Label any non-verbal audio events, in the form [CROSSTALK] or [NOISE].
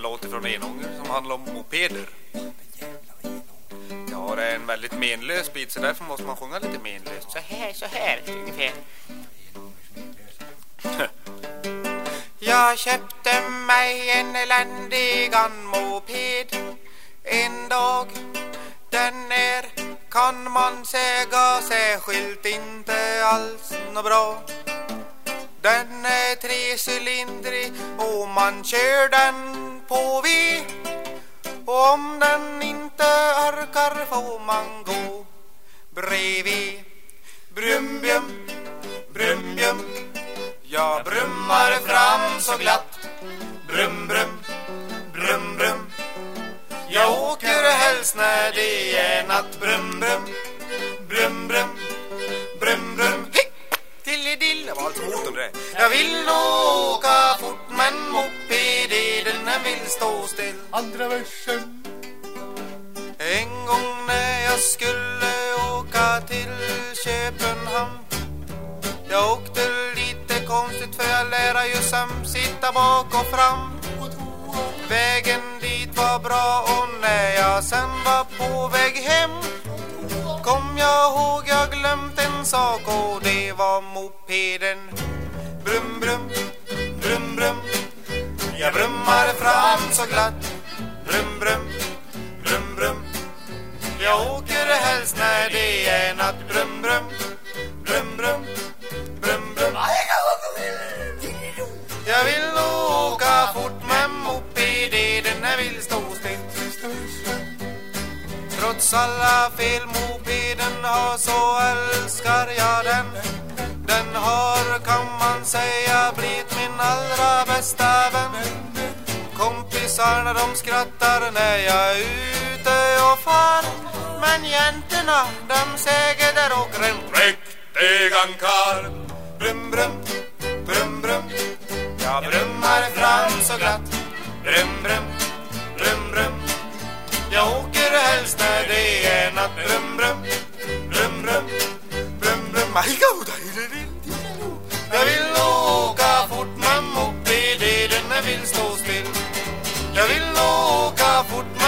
en låt från Enånger som handlar om mopeder. Ja, det är en väldigt menlös bit så därför måste man sjunga lite menlöst. Så här, så här ungefär. [LAUGHS] Jag köpte mig en eländigan moped en dag. Den är, kan man säga, särskilt inte alls nå bra. Den är trecylindrig och man kör den på vi Och om den inte orkar får man gå bredvid. Brum, brumbjum brum. Jag brummar fram så glatt. Brum, brum, brum, brum. Jag åker helst när det är natt. Brum, brum, brum, vill stå still. Andra versen. En gång när jag skulle åka till Köpenhamn Jag åkte lite konstigt för jag lärde ju som sitta bak och fram Vägen dit var bra och när jag sen var på väg hem Kom jag ihåg jag glömt en sak och det var mopeden Brum brum, brum brum jag brummar fram så glatt. Brum brum, brum brum. Jag åker helst när det är natt. Brum brum, brum brum, brum brum. Jag vill nog åka fort med mopeden Den vill stå still. Trots alla fel mopeden har så älskar jag den. Den har kan man säga blivit min allra bästa vän kompisarna de skrattar när jag är ute och far. Men jäntorna de säger där åker en riktig ankar. Brum brum, brum brum. Jag brummar fram så glatt. Brum brum, brum brum. Jag åker helst när det är natt. Brum brum, brum brum, brum brum. Jag vill åka fort men den vill stå still. Jag vill åka fort